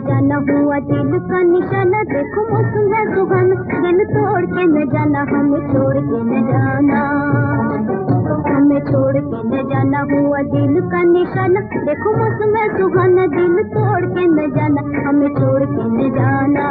जाना हुआ दिल का निशाना। देखो मौसम है सुहाना दिल तोड़ के न जाना, हमें छोड़ के न जाना। हमें छोड़ के न जाना हुआ दिल का निशाना। देखो मौसम सुहाना, दिल तोड़ के न जाना, हमें छोड़ के न जाना।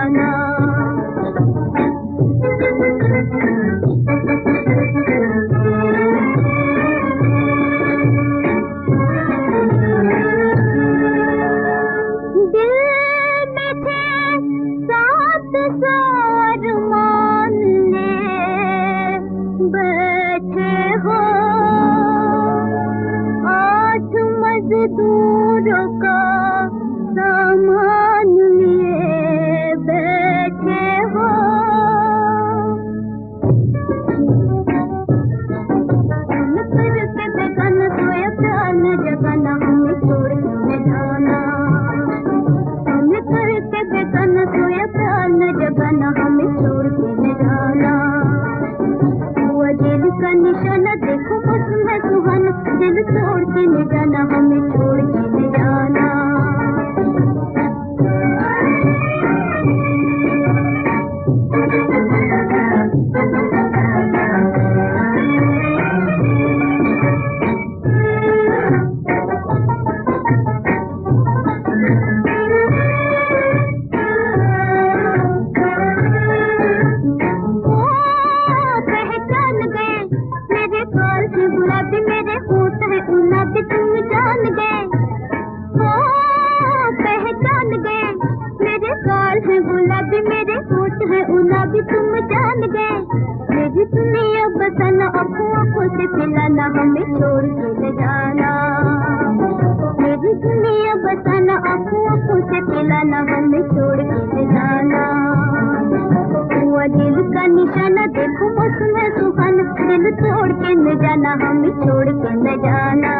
न हमें छोड़ के न जाना हुआ दिल का निशाना, देखो मौसम है सुहाना दिल छोड़ के न जाना है तुम जान गए। मेरी दुनिया बसाना आँखों आँखों से पिलाना हमें छोड़ के न जाना। मेरी दुनिया बसाना आँखों आँखों से पिलाना हमें छोड़ के न जाना। हुआ दिल का निशाना देखो मौसम है सुहाना। दिल तोड़ के न जाना, हमें छोड़ के न जाना।